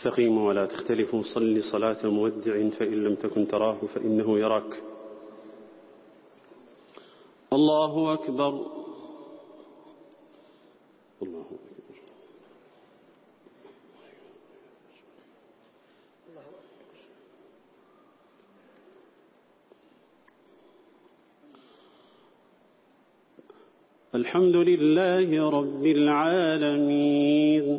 استقيم ولا تختلفوا صل صلاة مودع فإن لم تكن تراه فإنه يراك. الله أكبر. الله أكبر. الحمد لله رب العالمين.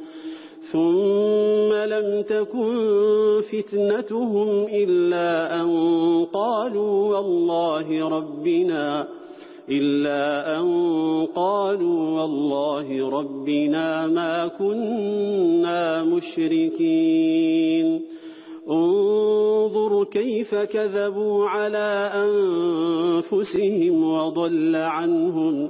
ثم لم تكن فتنتهم إلا أن قالوا والله ربنا إلا أن قالوا والله ربنا ما كنا مشركين. انظر كيف كذبوا على أنفسهم وضل عنهم.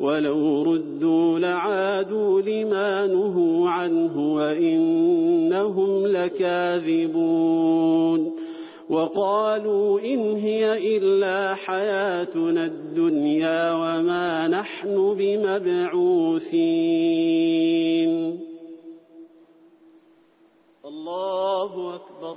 ولو ردوا لعادوا لما نهوا عنه وإنهم لكاذبون وقالوا إن هي إلا حياتنا الدنيا وما نحن بمبعوثين. الله أكبر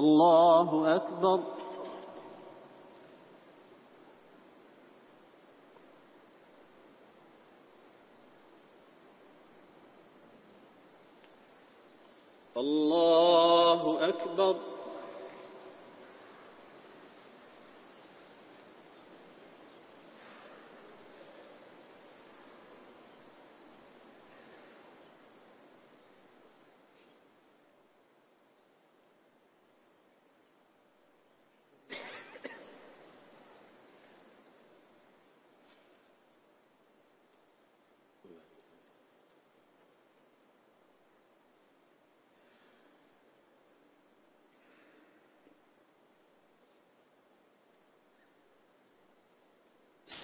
الله أكبر الله أكبر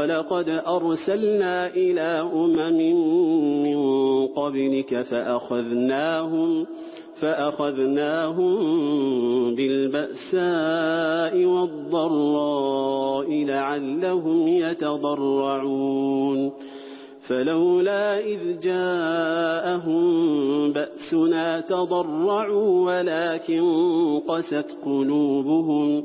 وَلَقَدْ أَرْسَلْنَا إِلَى أُمَمٍ مِّن قَبْلِكَ فَأَخَذْنَاهُمْ فأخذناهم بالبأساء والضراء لعلهم يتضرعون فلولا إذ جاءهم بأسنا تضرعوا ولكن قست قلوبهم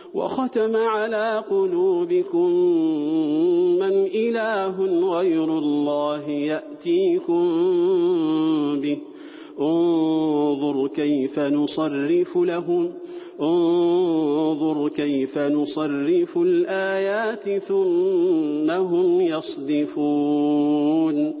وختم على قلوبكم من إله غير الله يأتيكم به. انظر كيف نصرف لهم انظر كيف نصرف الآيات ثم هم يصدفون.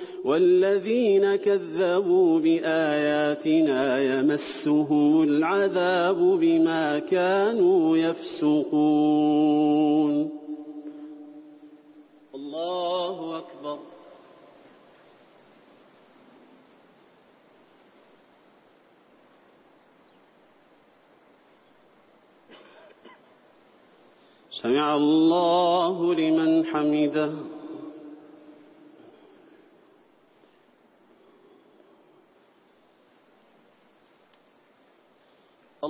والذين كذبوا بآياتنا يمسهم العذاب بما كانوا يفسقون الله أكبر سمع الله لمن حمده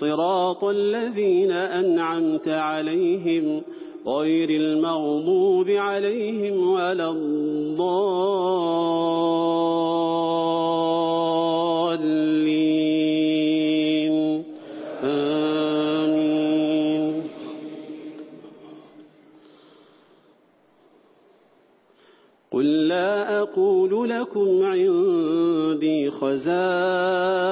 صراط الذين أنعمت عليهم غير المغضوب عليهم ولا الضالين. آمين. قل لا أقول لكم عندي خزائن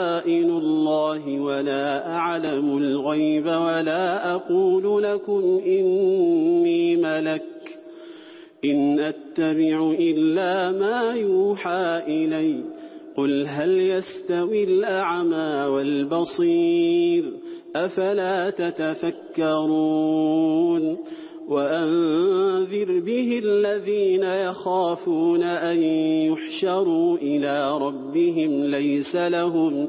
الله ولا أعلم الغيب ولا أقول لكم إني ملك إن أتبع إلا ما يوحى إلي قل هل يستوي الأعمى والبصير أفلا تتفكرون وأنذر به الذين يخافون أن يحشروا إلى ربهم ليس لهم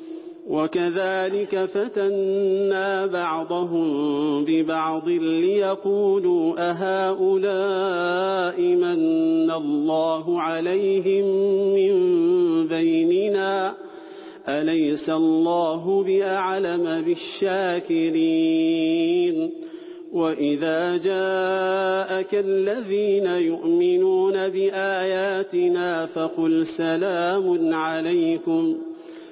وكذلك فتنا بعضهم ببعض ليقولوا أهؤلاء من الله عليهم من بيننا أليس الله بأعلم بالشاكرين وَإِذَا جَاءَكَ الَّذِينَ يُؤْمِنُونَ بِآيَاتِنَا فَقُلْ سَلَامٌ عَلَيْكُمْ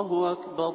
الله أكبر.